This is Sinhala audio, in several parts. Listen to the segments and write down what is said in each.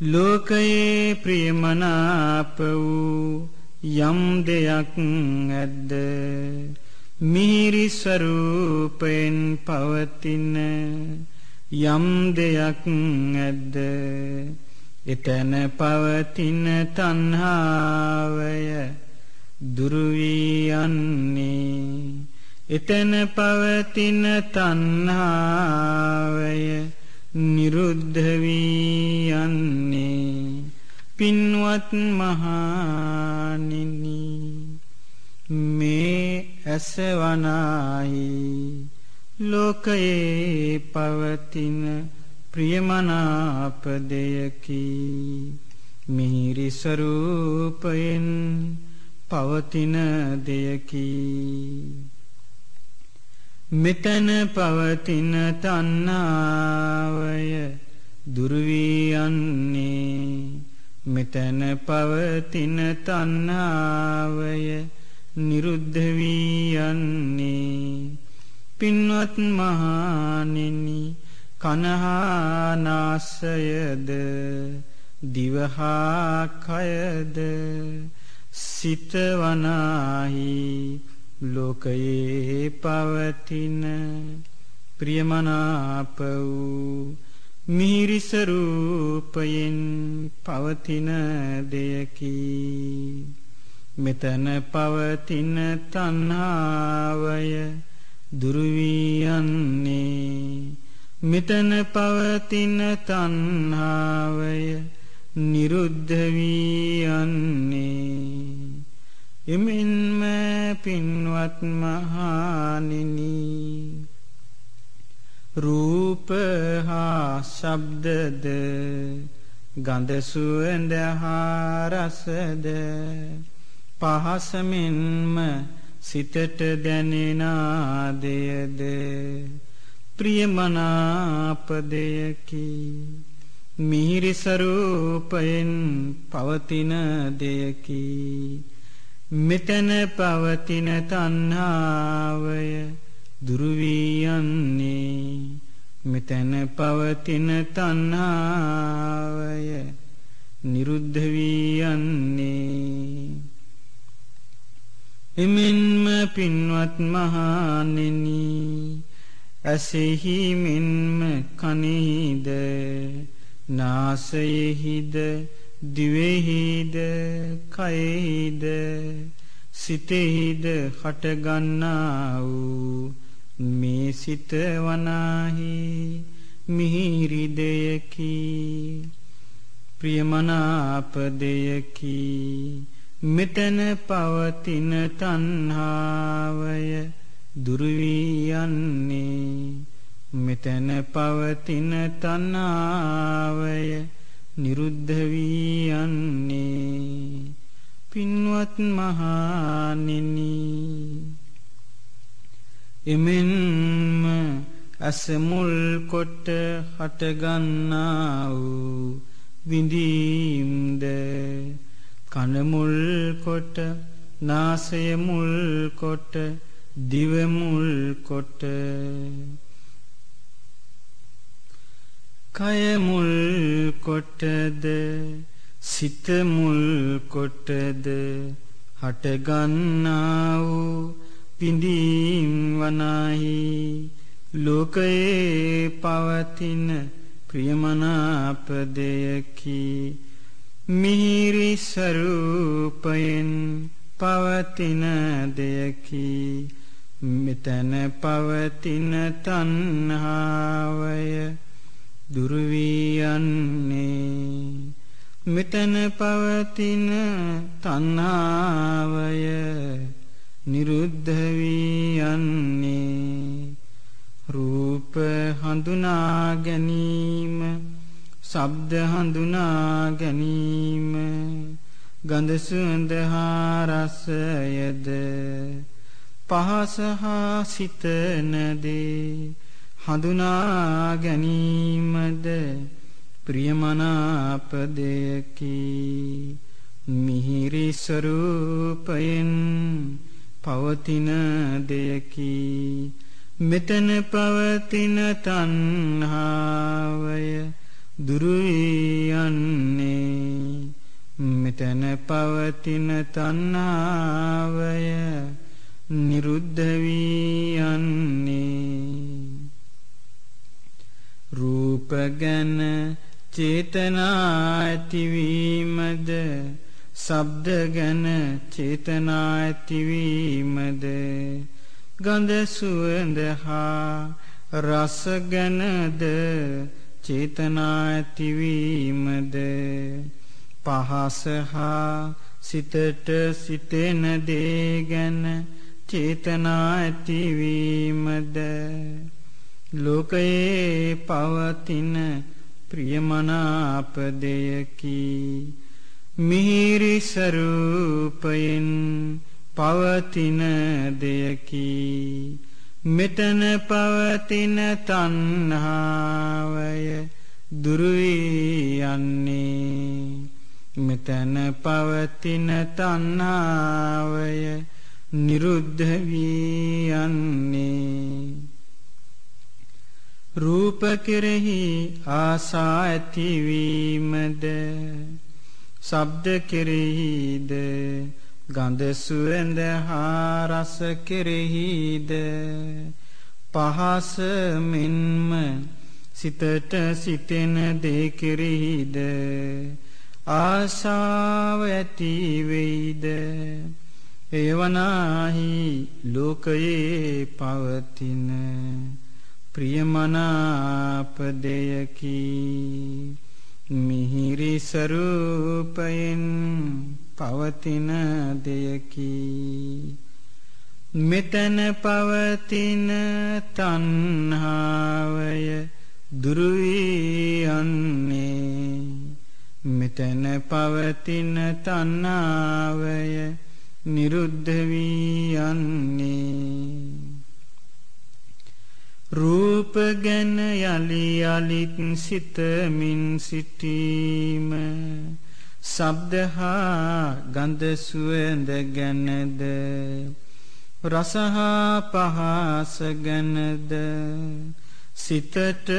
ලෝකයේ ප්‍රියමනාප වූ යම් දෙයක් ඇද්ද? මිහිරි ස්වરૂපයෙන් පවතින යම් දෙයක් ඇද්ද? එතන පවතින තණ්හාවය දුරු වී යන්නේ. එතන පවතින තණ්හාවය නිරුද්ධ වී යන්නේ පින්වත් මහණෙනි. මේ ඇසවනාහි ලෝකයේ පවතින ප්‍රියමනාප දෙයකි. මිහිරි ස්වરૂපයෙන් පවතින දෙයකි. මෙතන පවතින තණ්හාවය දුරු වී යන්නේ මෙතන පවතින තණ්හාවය නිරුද්ධ වී යන්නේ පින්වත් මහණෙනි කනහා නාසයද දිවහා කයද සිතවනාහි ලෝකයේ පවතින ප්‍රියමනාප වූ මිහිරිස රූපයෙන් පවතින දෙයකි. මෙතන පවතින තණ්හාවය දුරු වී යන්නේ මෙතන පවතින තණ්හාවය නිරුද්ධ වී යන්නේ. එමෙන්ම පින්වත් මහණෙනි. රූප හා ශබ්දද ගන්ධ සුවඳ හා රසද පහස මෙන්ම සිතට දැනෙන ආදයද ප්‍රියමනාප දෙයකි මිහිරි ස්වરૂපයෙන් පවතින දෙයකි. මෙතන පවතින තණ්හාවය දුරු වී යන්නේ මෙතන පවතින තණ්හාවය නිරුද්ධ වී යන්නේ එමෙන්ම පින්වත් මහණෙනි ඇසෙහි මෙන්ම කනෙහිද නාසයෙහිද දිවෙහිද කයෙහිද සිතෙහිද හටගන්නා වූ මේ සිත වනාහි මිහිරි දෙයකි ප්‍රියමනාප දෙයකි මෙතන පවතින තණ්හාවය දුරු වී යන්නේ මෙතන පවතින තණ්හාවය නිරුද්ධ වී යන්නේ පින්වත් මහණෙනි. එමෙන්ම අසමුල් කොට හටගන්නා වූ විඳීම්ද කනමුල් කොට නාසය මුල් කොට දිව මුල් කොට කය මුල් කොටද? සිත මුල් කොටද? හටගන්නා වූ පිඳීම් වනාහි ලෝකයේ පවතින ප්‍රියමනාප දෙයකි මිහිරි ස්වરૂපයෙන් පවතින දෙයකි. මෙතන පවතින තණ්හාවය දුරු වී යන්නේ මෙතන පවතින තණ්හාවය නිරුද්ධ වී යන්නේ රූප හඳුනා ගැනීම ශබ්ද හඳුනා ගැනීම ගන්ධ සුවඳ හා රසයද පහස හා සිතනදේ හඳුනා ගැනීමද ප්‍රියමනාප දෙයකි මිහිරි ස්වરૂපයෙන් පවතින දෙයකි. මෙතන පවතින තණ්හාවය දුරු යන්නේ. මෙතන පවතින තණ්හාවය නිරුද්ධ වී යන්නේ. රූප ගැන චේතනා ඇතිවීමද? ශබ්ද ගැන චේතනා ඇතිවීමද? ගඳ සුවඳ හා රස ගැනද චේතනා ඇතිවීමද? පහස හා සිතට සිතෙන දේ ගැන චේතනා ඇතිවීමද? ලෝකයේ පවතින ප්‍රියමනාප දෙයකි මිහිරි ස්වરૂපයෙන් පවතින දෙයකි. මෙතන පවතින තණ්හාවය දුරු යන්නේ. මෙතන පවතින තණ්හාවය නිරුද්ධ වී රූප කෙරෙහි ආසා ඇතිවීමද? ශබ්ද කෙරෙහිද? ගඳ සුවඳ හා රස කෙරෙහිද? පහස මෙන්ම සිතට සිතෙන දේ කෙරෙහිද? ආශාව ඇති වෙයිද? එවනාහි ලෝකයේ පවතින ප්‍රියමනාප දෙයකි මිහිරි ස්වરૂපයෙන් පවතින දෙයකි මෙතන පවතින තණ්හාවය දුරු යන්නේ මෙතන පවතින තණ්හාවය නිරුද්ධ වී යන්නේ රූප ගැන යලි යලිත් සිතමින් සිටීම. ශබ්ද හා ගන්ධ සුවඳ ගැනද. රස හා පහස ගැනද. සිතට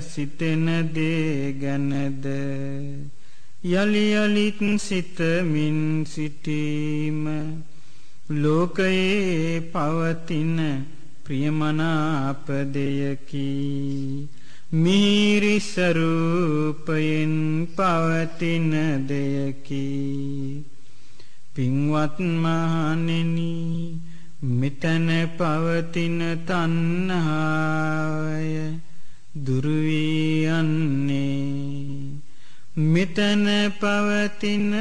සිතෙන දේ ගැනද. යලි යලිත් සිතමින් සිටීම. ලෝකයේ පවතින ප්‍රියමනාප දෙයකි මිහිරි ස්වરૂපයෙන් පවතින දෙයකි. පින්වත් මහණෙනි මෙතන පවතින තණ්හාය දුරු වී යන්නේ. මෙතන පවතින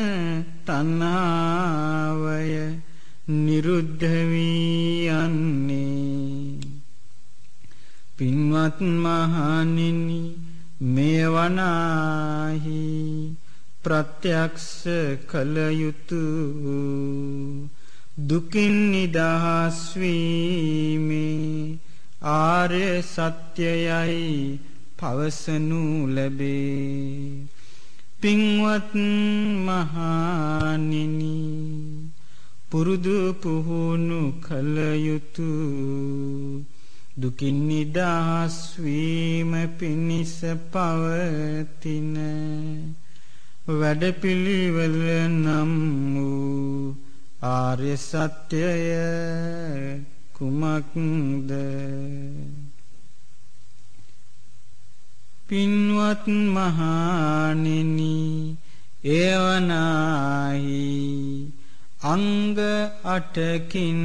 තණ්හාවය නිරුද්ධ වී යන්නේ. පින්වත් මහණෙනි මේවනාහි ප්‍රත්‍යක්ෂ කල යුතු දුකින් නිදහස් වීමේ ආර්ය සත්‍යයයි පවසනු ලැබේ. පින්වත් මහණෙනි පුරුදු පුහුණු කල යුතුය දුකින් නිදහස් වීම පිණිස පවතින වැඩපිළිවෙල නම් වූ ආර්ය සත්‍යය කුමක්ද? පින්වත් මහණෙනි එවනාහි අංග අටකින්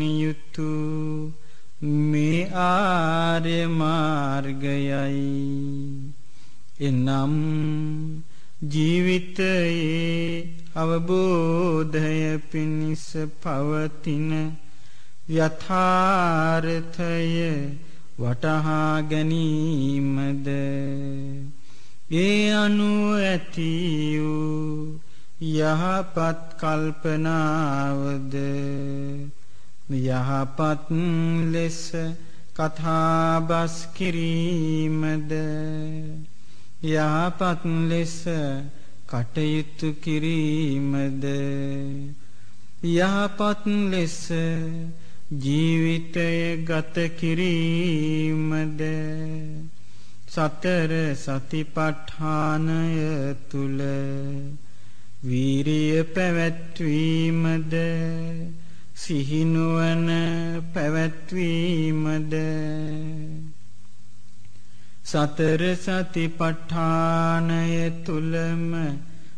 යුතුය මේ ආර්ය මාර්ගයයි. එනම් ජීවිතයේ අවබෝධය පිණිස පවතින යථාර්ථය වටහා ගැනීමද ඒ අනුව ඇති වූ යහපත් කල්පනාවද යහපත් ලෙස කතාබස් කිරීමද? යහපත් ලෙස කටයුතු කිරීමද? යහපත් ලෙස ජීවිතය ගත කිරීමද? සතර සතිපට්ඨානය තුල වීරිය පැවැත්වීමද? සිහිනුවන පැවැත්වීමද? සතර සතිපට්ඨානය තුලම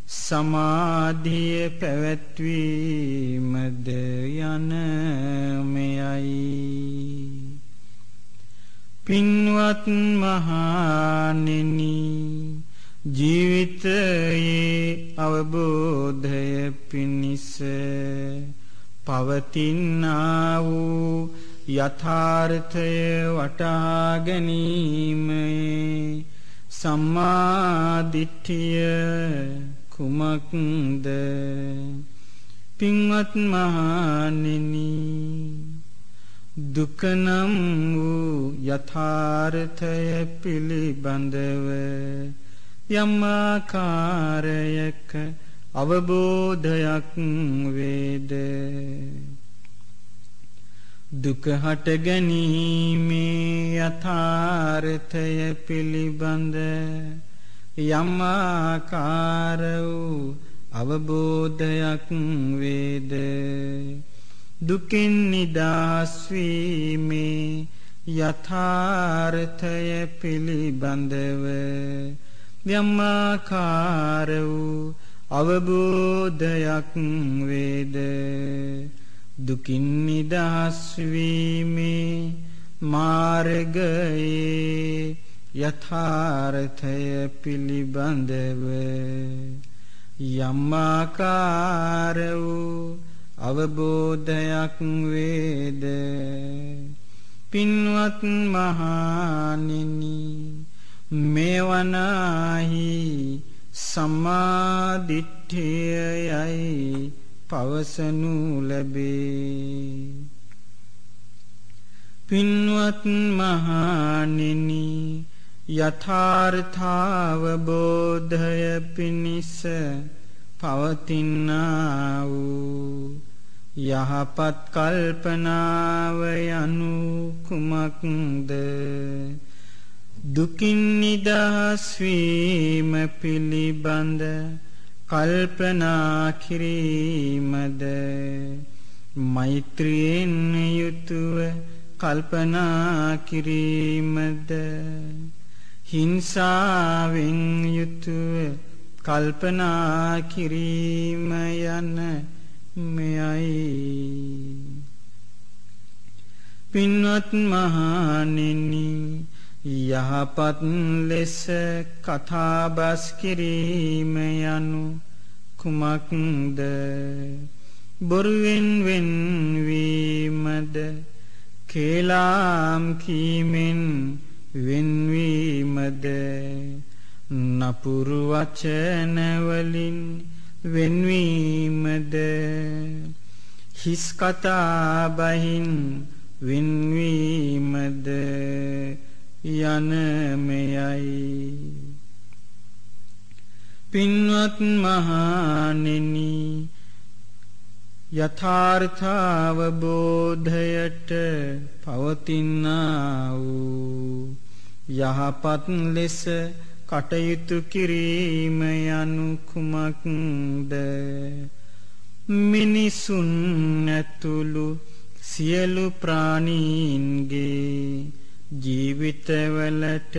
සමාධිය පැවැත්වීමද යන මෙයයි. පින්වත් මහණෙනි ජීවිතයේ අවබෝධය පිණිස පවතිනා වූ යථාර්ථය වටහා ගැනීමේ සම්මාදිට්ඨිය කුමක්ද? පින්වත් මහණෙනි දුකනම් වූ යථාර්ථය පිළිබඳව යම් ආකාරයක අවබෝධයක් වේද? දුක හට ගැනීමේ යථාර්ථය පිළිබඳ යම් ආකාර වූ අවබෝධයක් වේද? දුකින් නිදහස් වීමේ යථාර්ථය පිළිබඳව යම් ආකාර වූ අවබෝධයක් වේද? දුකින් නිදහස් වීමේ මාර්ගයේ යථාර්ථය පිළිබඳව යම් ආකාර වූ අවබෝධයක් වේද? පින්වත් මහණෙනි මේවනාහි සම්මාදිට්ඨියයි පවසනු ලැබේ. පින්වත් මහණෙනි යථාර්ථාවබෝධය පිණිස පවතිනා වූ යහපත් කල්පනාව යනු කුමක්ද? දුකින් නිදහස් වීම පිළිබඳ කල්පනා කිරීමද? මෛත්‍රියෙන් යුතුව කල්පනා කිරීමද? හිංසාවෙන් යුතුව කල්පනා කිරීම යන මෙයයි. පින්වත් මහණෙනි යහපත් ලෙස කතාබස් කිරීම යනු කුමක්ද? බොරුවෙන් වෙන්වීමද කේලාම් කීමෙන් වෙන්වීමද නපුරු වචනවලින් වෙන්වීමද හිස් කතා බහින් වෙන්වීමද යන මෙයයි පින්වත් මහණෙනි යථාර්ථාවබෝධයට පවතිනා වූ යහපත් ලෙස කටයුතු කිරීම යනු කුමක්ද? මිනිසුන් ඇතුළු සියලු ප්‍රාණීන්ගේ ජීවිතවලට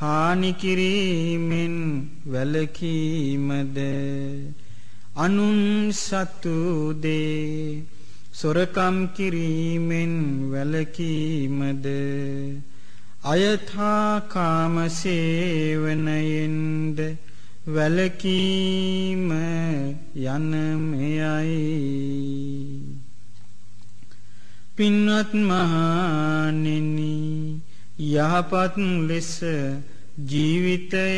හානි කිරීමෙන් වැළකීමද? අනුන් සතු දේ සොරකම් කිරීමෙන් වැළකීමද? අයථා කාම සේවනයෙන්ද වැලකීම යන මෙයයි පින්වත් මහණෙනි යහපත් ලෙස ජීවිතය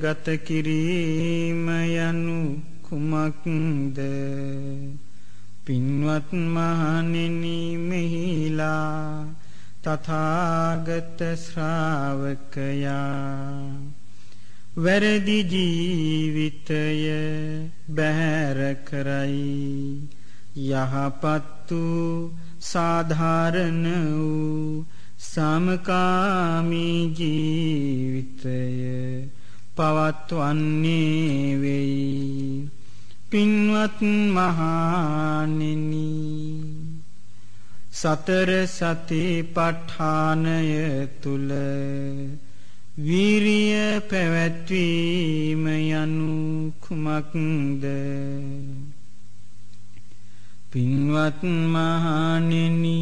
ගත කිරීම යනු කුමක්ද? පින්වත් මහණෙනි මෙහිලා තථාගත ශ්‍රාවකයා වැරදි ජීවිතය බැහැර කරයි. යහපත් වූ සාධාරණ වූ සමකාමී ජීවිතය පවත්වන්නේ වෙයි. පින්වත් මහණෙනි සතර සතිපට්ඨානය තුල වීරිය පැවැත්වීම යනු කුමක්ද? පින්වත් මහණෙනි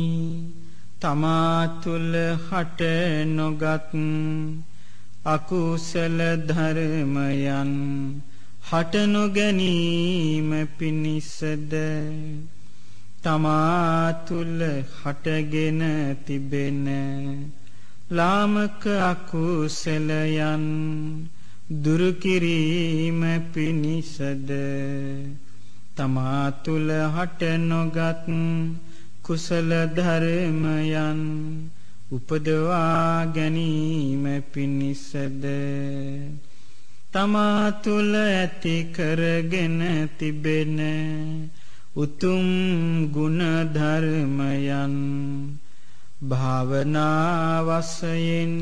තමා තුල හට නොගත් අකුසල ධර්මයන් හට නොගැනීම පිණිසද තමා තුල හටගෙන තිබෙන ලාමක අකුසලයන් දුරු කිරීම පිණිසද? තමා තුල හට නොගත් කුසල ධර්මයන් උපදවා ගැනීම පිණිසද? තමා තුල ඇති කරගෙන තිබෙන උතුම් ගුණ ධර්මයන් භාවනා වශයෙන්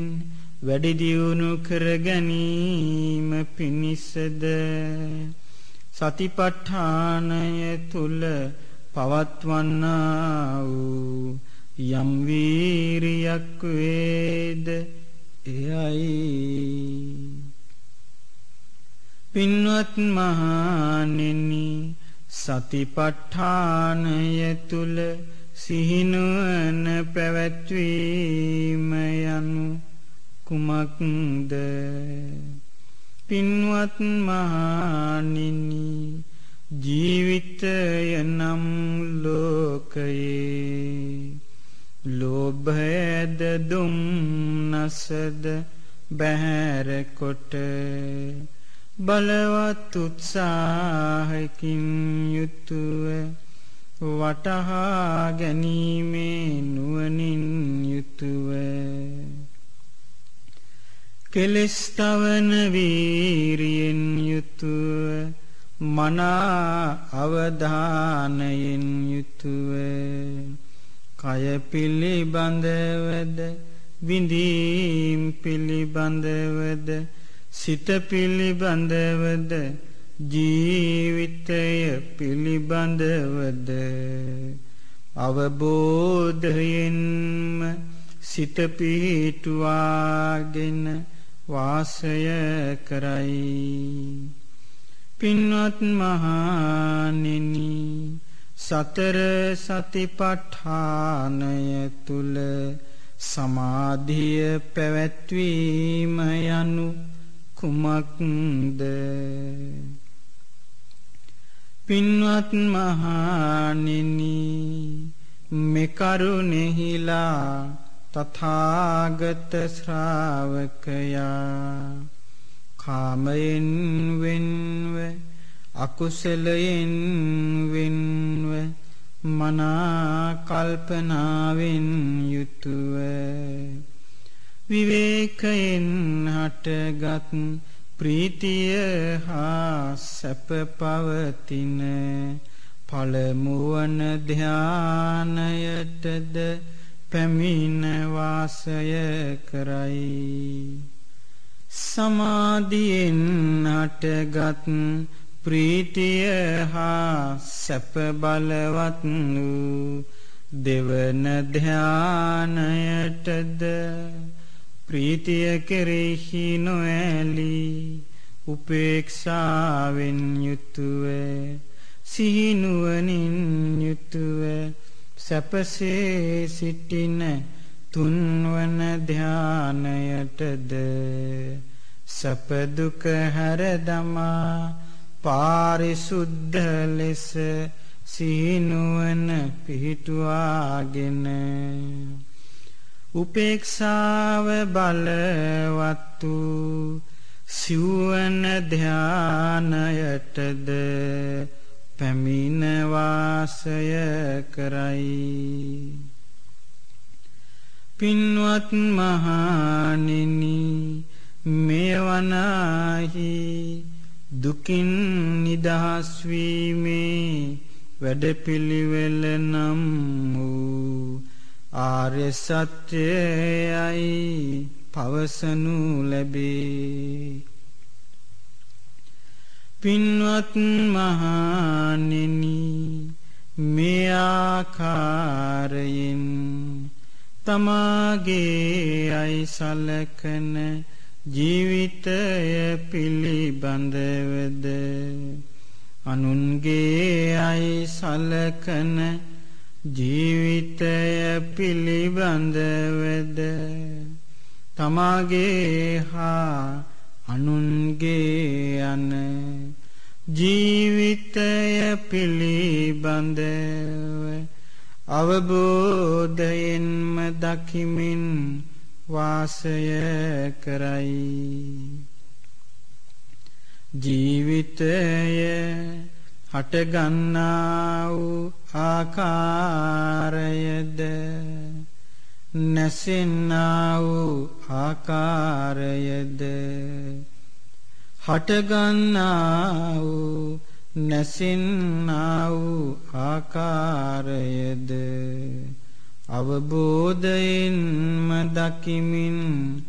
වැඩි දියුණු කර ගැනීම පිණිසද? සතිපට්ඨානය තුල පවත්වන්නා වූ යම් වීරියක් වේද? එයයි. පින්වත් මහණෙනි සතිපට්ඨානය තුල සිහිනුවන පැවැත්වීම යනු කුමක්ද? පින්වත් මහණෙනි ජීවිතය නම් ලෝකයේ ලෝභයද දුම්නසද බැහැරකොට බලවත් උත්සාහකින් යුතුව වටහා ගැනීමේ නුවනින් යුතුව කෙලෙස්තවන වීරියෙන් යුතුව මනා අවධානයෙන් යුතුව. කය පිළිබඳවද විඳීම් පිළිබඳවද සිත පිළිබඳවද ජීවිතය පිළිබඳවද. අවබෝධයෙන්ම සිත පිහිටුවාගෙන වාසය කරයි. පින්වත් මහණෙනි සතර සතිපට්ඨානය තුල සමාධිය පැවැත්වීම යනු කුමක්ද? පින්වත් මහණෙනි මෙකරුණෙහිලා තථාගත ශ්‍රාවකයා කාමයෙන් වෙන්ව අකුසලයෙන් වෙන්ව මනා කල්පනාවෙන් යුතුව විවේකයෙන් හටගත් ප්‍රීතිය හා සැප පවතින පළමුවන ධානයටද පැමිණ වාසය කරයි. සමාධියෙන් හටගත් ප්‍රීතිය හා සැප බලවත් වූ දෙවන ධානයටද ප්‍රීතිය කෙරෙහි නොඇලී උපේක්ෂාවෙන් යුතුව සිහිනුවනින් යුතුව සැපසේ සිටින තුන්වන ධානයටද සපදුක හැර දමා පාරිසුද්ධ ලෙස සීනුවන පිහිටුවාගෙන උපේක්ෂාව බලවත්තු සිව්වන ධානයටද පැමිණ වාසය කරයි. පින්වත් මහණෙනි මේවනාහි දුකින් නිදහස් වීමේ වැඩපිළිවෙල නම් වූ ආර්ය සත්‍යයයි පවසනු ලැබේ. පින්වත් මහණෙනි මේ ආකාරයෙන් තමාගේ අයි සලකන ජීවිතය පිළිබඳවද අනුන්ගේ අයි සලකන ජීවිතය පිළිබඳවද තමාගේ හා අනුන්ගේ යන ජීවිතය පිළිබඳව අවබෝධයෙන්ම දකිමින් වාසය කරයි. ජීවිතය හටගන්නා වූ ආකාරයද නැසෙන්නා වූ ආකාරයද හටගන්නා වූ නැසෙන්නා වූ ආකාරයද? අවබෝධයෙන්ම දකිමින්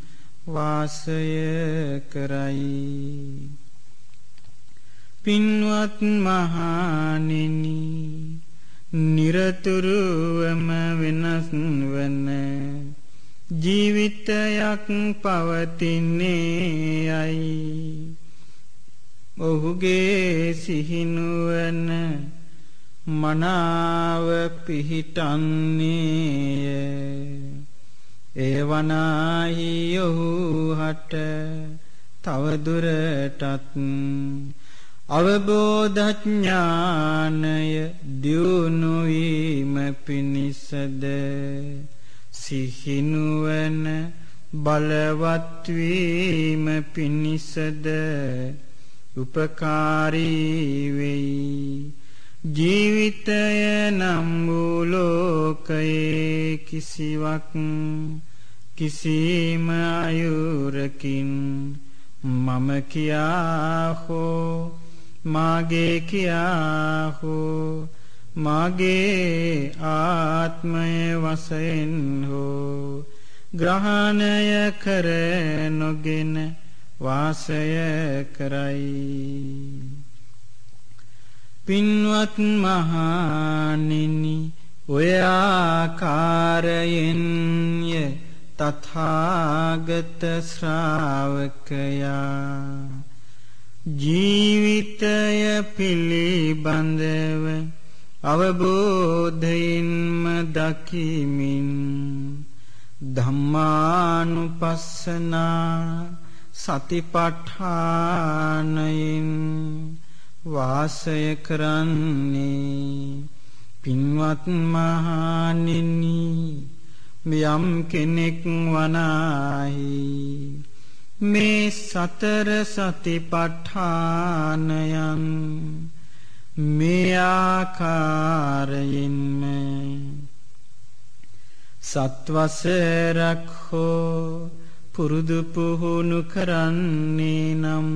වාසය කරයි. පින්වත් මහණෙනි නිරතුරුවම වෙනස් වන ජීවිතයක් පවතින්නේ යයි ඔහුගේ සිහිනුවන මනාව පිහිටන්නේය. ඒවනාහි ඔහු හට තවදුරටත් අවබෝධඥානය දියුණුවීම පිණිසද සිහිනුවන බලවත්වීම පිණිසද උපකාරී වෙයි. ජීවිතය නම් වූ ලෝකයේ කිසිවක් කිසිම අයුරකින් මම කියා හෝ මාගේ කියා හෝ මාගේ ආත්මය වශයෙන් හෝ ග්‍රහණය කර නොගෙන වාසය කරයි. පින්වත් මහණෙනි ඔය ආකාරයෙන්ය තථාගත ශ්‍රාවකයා. ජීවිතය පිළිබඳව අවබෝධයෙන්ම දකිමින් ධම්මානුපස්සනා සතිපට්ඨානයෙන් වාසය කරන්නේ පින්වත් මහණෙනි යම් කෙනෙක් වනාහි මේ සතර සතිපට්ඨානයන් මේ ආකාරයෙන්ම සත්වසරක් හෝ පුරුදු පුහුණු කරන්නේ නම්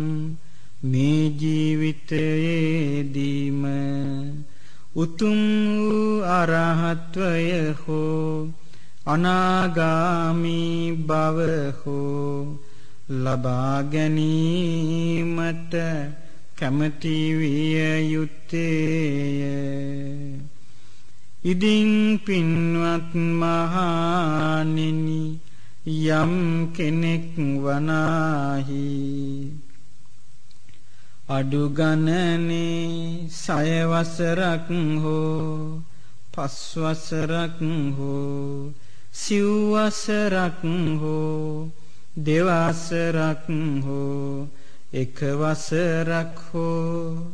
මේ ජීවිතයේදීම උතුම් වූ අරහත්වය හෝ අනාගාමී බව හෝ ලබා ගැනීමට කැමති විය යුත්තේය. ඉදින් පින්වත් මහණෙනි යම් කෙනෙක් වනාහි අඩු ගණනේ සය වසරක් හෝ පස් වසරක් හෝ සිව් වසරක් හෝ දෙවසරක් හෝ එක වසරක් හෝ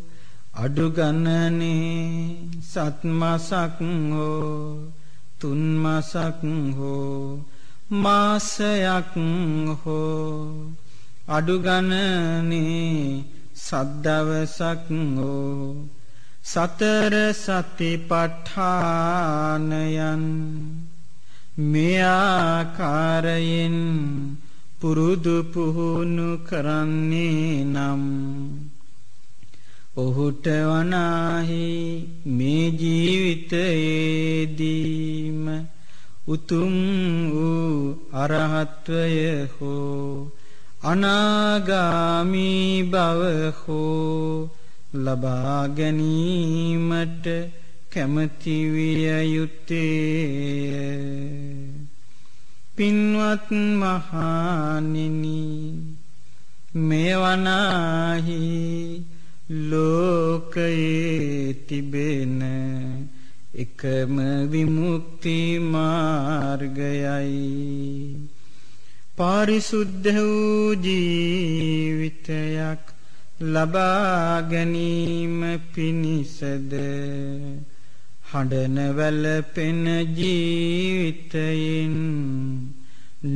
අඩු ගණනේ සත් මාසක් හෝ තුන් මාසක් හෝ මාසයක් හෝ අඩුගණනේ සද්දවසක් හෝ සතර සතිපට්ඨානයන් මේ ආකාරයෙන් පුරුදු පුහුණු කරන්නේ නම් ඔහුට වනාහි මේ ජීවිතයේදීම උතුම් වූ අරහත්වය හෝ අනාගාමී බව හෝ ලබා ගැනීමට කැමති විය යුත්තේ පින්වත් මහණෙනි මෙවනාහි ලෝකයේ තිබෙන එකම විමුක්ති මාර්ගයයි. පාරිසුද්ධ වූ ජීවිතයක් ලබා ගැනීම පිණිසද? හඬන වැළපෙන ජීවිතයෙන්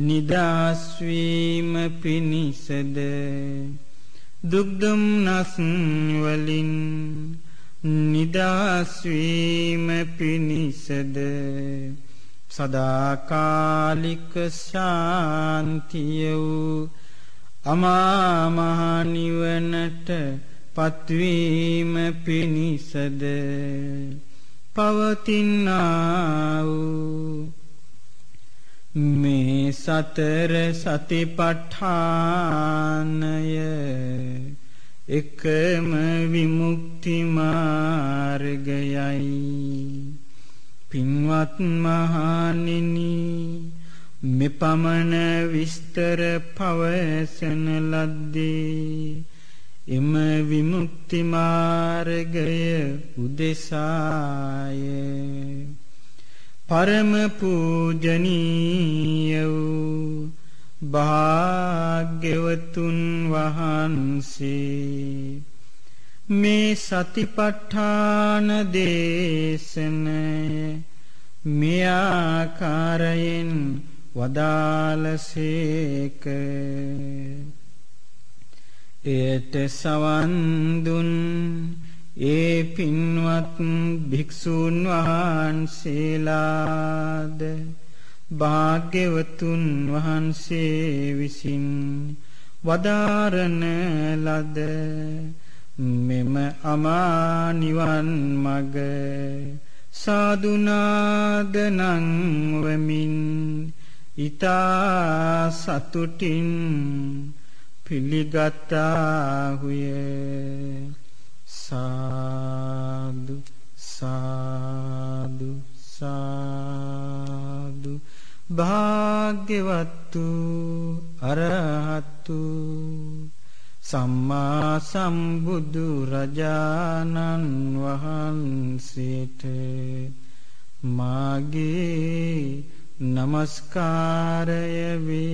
නිදහස් වීම පිණිසද? දුක්දුම්නස් වලින් නිදහස් වීම පිණිසද සදාකාලික ශාන්තිය වූ අමා මහ නිවනට පත්වීම පිණිසද පවතිනා වූ මේ සතර සතිපට්ඨානය. එකම විමුක්ති මාර්ගයයි. පින්වත් මහණෙනි මෙපමණ විස්තර පවසන ලද්දේ එම විමුක්ති මාර්ගය උදෙසාය. පරම පූජනීය වූ භාග්‍යවතුන් වහන්සේ. මේ සතිපට්ඨාන දේශනය මේ ආකාරයෙන් වදාලසේක එයට සවන් දුන් ඒ පින්වත් භික්ෂූන් වහන්සේලාද භාග්‍යවතුන් වහන්සේ විසින් වදාරන ලද මෙම අමා නිවන් මග සාදුනාද නංවමින් ඊතා සතුටින් පිළිගත්තාහුය. සාදු සාදු සාදු. භාග්‍යවත්තු අරහත්තු සම්මා සම්බුදු රජාණන් වහන්සේට මාගේ නමස්කාරය වේ